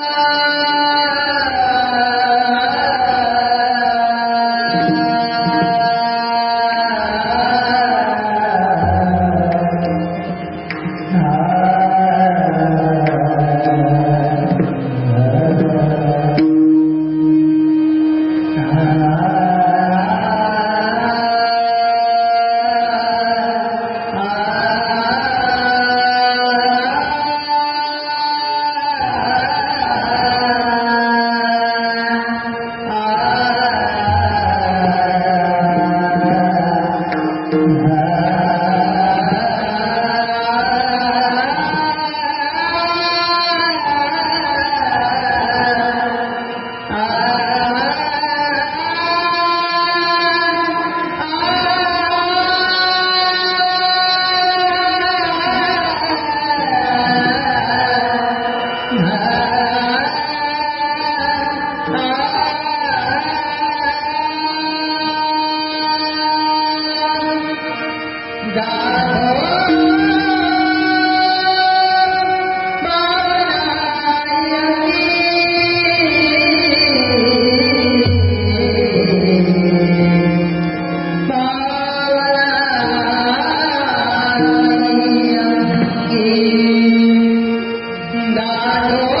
da Hare